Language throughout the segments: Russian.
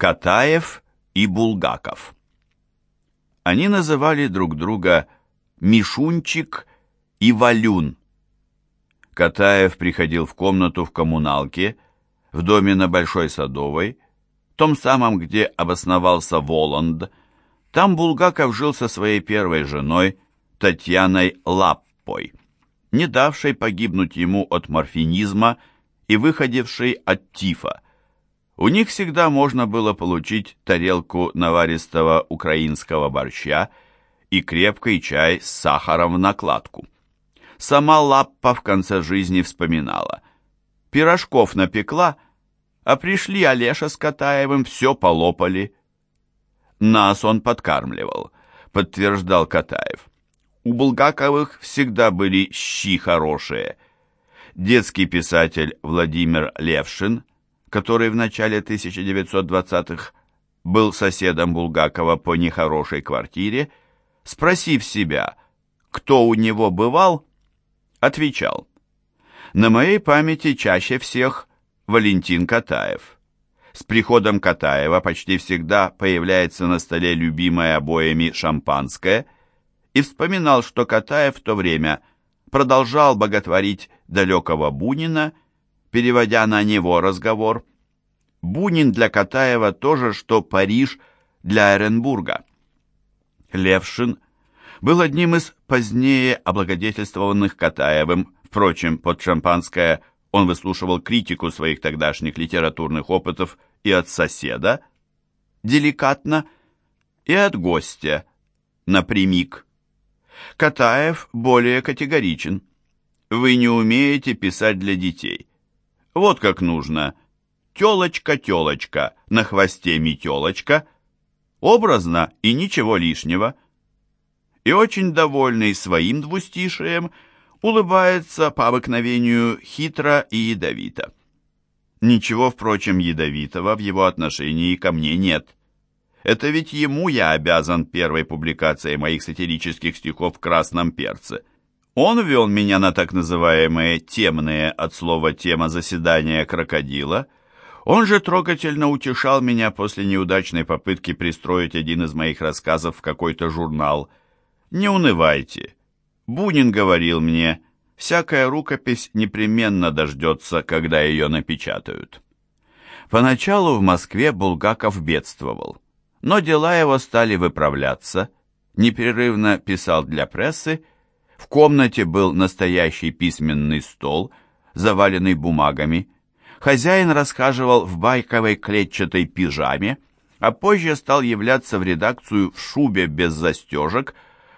Катаев и Булгаков. Они называли друг друга Мишунчик и Валюн. Катаев приходил в комнату в коммуналке, в доме на Большой Садовой, том самом, где обосновался Воланд. Там Булгаков жил со своей первой женой Татьяной Лаппой, не давшей погибнуть ему от морфинизма и выходившей от тифа. У них всегда можно было получить тарелку наваристого украинского борща и крепкий чай с сахаром в накладку. Сама Лаппа в конце жизни вспоминала. Пирожков напекла, а пришли Олеша с Катаевым, все полопали. Нас он подкармливал, подтверждал Катаев. У Булгаковых всегда были щи хорошие. Детский писатель Владимир Левшин который в начале 1920-х был соседом Булгакова по нехорошей квартире, спросив себя, кто у него бывал, отвечал, «На моей памяти чаще всех Валентин Катаев». С приходом Катаева почти всегда появляется на столе любимое обоями шампанское, и вспоминал, что Катаев в то время продолжал боготворить далекого Бунина переводя на него разговор. Бунин для Катаева тоже, что Париж для Оренбурга. Левшин был одним из позднее облагодетельствованных Катаевым, впрочем, под шампанское он выслушивал критику своих тогдашних литературных опытов и от соседа, деликатно, и от гостя, напрямик. Катаев более категоричен. Вы не умеете писать для детей. Вот как нужно. Телочка-телочка, на хвосте метелочка. Образно и ничего лишнего. И очень довольный своим двустишием, улыбается по обыкновению хитро и ядовито. Ничего, впрочем, ядовитого в его отношении ко мне нет. Это ведь ему я обязан первой публикацией моих сатирических стихов в «Красном перце». Он ввел меня на так называемые «темные» от слова «тема заседания крокодила». Он же трогательно утешал меня после неудачной попытки пристроить один из моих рассказов в какой-то журнал. «Не унывайте». Бунин говорил мне, всякая рукопись непременно дождется, когда ее напечатают. Поначалу в Москве Булгаков бедствовал, но дела его стали выправляться, непрерывно писал для прессы в комнате был настоящий письменный стол, заваленный бумагами. Хозяин расхаживал в байковой клетчатой пижаме, а позже стал являться в редакцию в шубе без застежек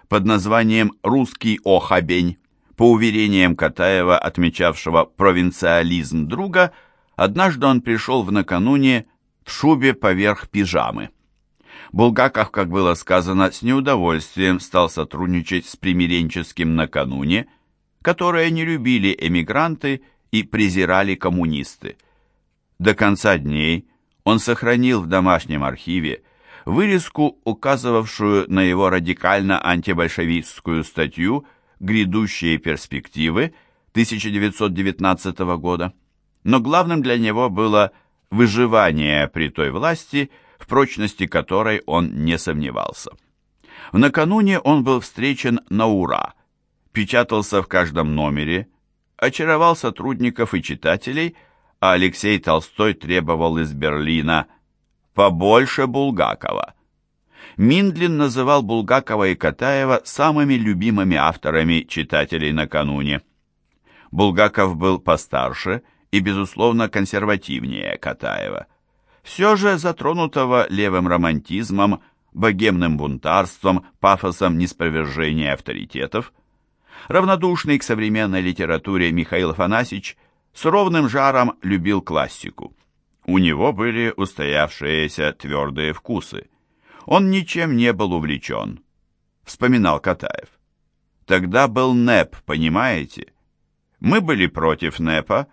под названием «Русский охабень». По уверениям Катаева, отмечавшего провинциализм друга, однажды он пришел в накануне в шубе поверх пижамы. Булгаков, как было сказано, с неудовольствием стал сотрудничать с примиренческим накануне, которое не любили эмигранты и презирали коммунисты. До конца дней он сохранил в домашнем архиве вырезку, указывавшую на его радикально антибольшевистскую статью «Грядущие перспективы» 1919 года. Но главным для него было выживание при той власти, в прочности которой он не сомневался. В накануне он был встречен на ура, печатался в каждом номере, очаровал сотрудников и читателей, а Алексей Толстой требовал из Берлина побольше Булгакова. Миндлин называл Булгакова и Катаева самыми любимыми авторами читателей накануне. Булгаков был постарше и, безусловно, консервативнее Катаева все же затронутого левым романтизмом, богемным бунтарством, пафосом неспровержения авторитетов. Равнодушный к современной литературе Михаил Афанасьевич с ровным жаром любил классику. У него были устоявшиеся твердые вкусы. Он ничем не был увлечен, вспоминал Катаев. Тогда был НЭП, понимаете? Мы были против НЭПа,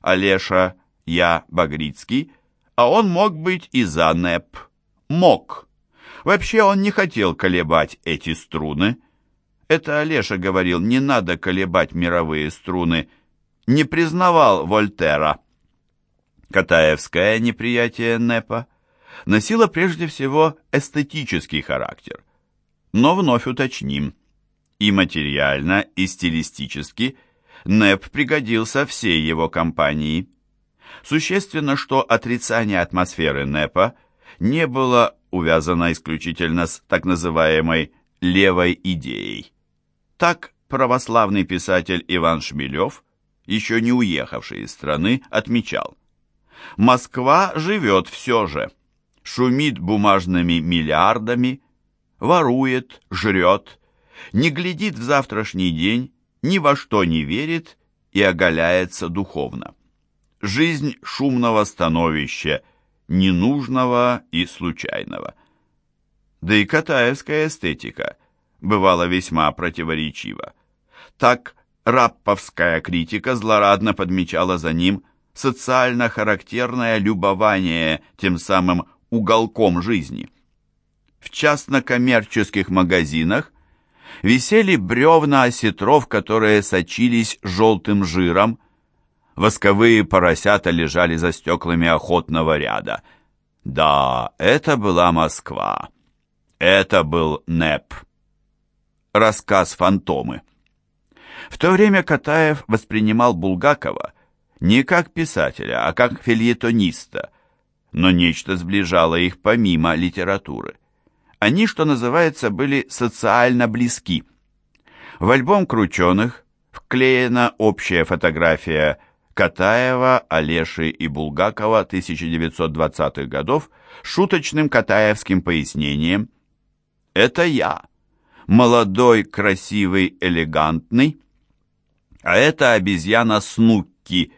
Олеша, я, Багрицкий – а он мог быть и за НЭП. Мог. Вообще он не хотел колебать эти струны. Это Олеша говорил, не надо колебать мировые струны. Не признавал Вольтера. Катаевское неприятие НЭПа носила прежде всего эстетический характер. Но вновь уточним, и материально, и стилистически НЭП пригодился всей его компании. Существенно, что отрицание атмосферы НЭПа не было увязано исключительно с так называемой «левой идеей». Так православный писатель Иван Шмелев, еще не уехавший из страны, отмечал «Москва живет все же, шумит бумажными миллиардами, ворует, жрет, не глядит в завтрашний день, ни во что не верит и оголяется духовно. Жизнь шумного становища, ненужного и случайного. Да и катаевская эстетика бывала весьма противоречива. Так рапповская критика злорадно подмечала за ним социально характерное любование тем самым уголком жизни. В частно-коммерческих магазинах висели бревна осетров, которые сочились желтым жиром. Восковые поросята лежали за стеклами охотного ряда. Да, это была Москва. Это был НЭП. Рассказ «Фантомы». В то время Катаев воспринимал Булгакова не как писателя, а как фельетониста, но нечто сближало их помимо литературы. Они, что называется, были социально близки. В альбом «Крученых» вклеена общая фотография Катаева, Олеши и Булгакова 1920-х годов шуточным катаевским пояснением. «Это я, молодой, красивый, элегантный, а это обезьяна Снукки,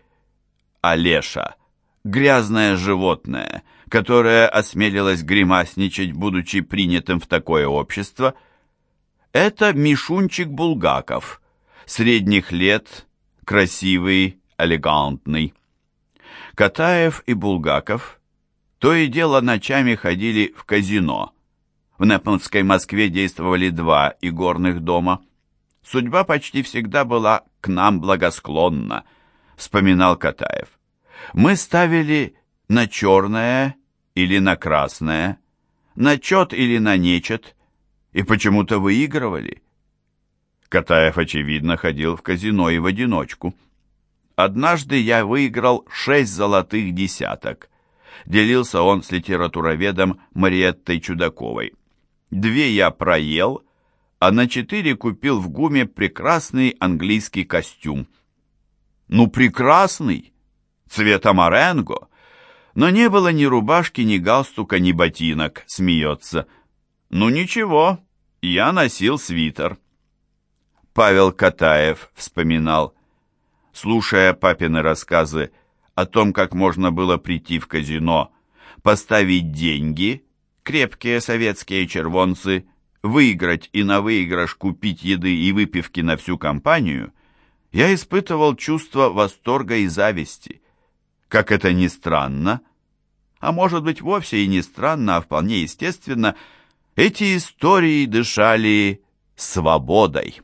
Олеша, грязное животное, которое осмелилось гримасничать, будучи принятым в такое общество, это Мишунчик Булгаков, средних лет, красивый, элегантный. Катаев и Булгаков то и дело ночами ходили в казино. В Непманской Москве действовали два игорных дома. Судьба почти всегда была к нам благосклонна, вспоминал Катаев. Мы ставили на черное или на красное, на чет или на нечет, и почему-то выигрывали. Катаев, очевидно, ходил в казино и в одиночку. Однажды я выиграл шесть золотых десяток. Делился он с литературоведом Мариеттой Чудаковой. Две я проел, а на четыре купил в ГУМе прекрасный английский костюм. Ну, прекрасный! цвета моренго, но не было ни рубашки, ни галстука, ни ботинок, смеется. Ну ничего, я носил свитер. Павел Катаев вспоминал, слушая папины рассказы о том, как можно было прийти в казино, поставить деньги, крепкие советские червонцы, выиграть и на выигрыш купить еды и выпивки на всю компанию, я испытывал чувство восторга и зависти – как это ни странно, а может быть вовсе и не странно, а вполне естественно, эти истории дышали свободой.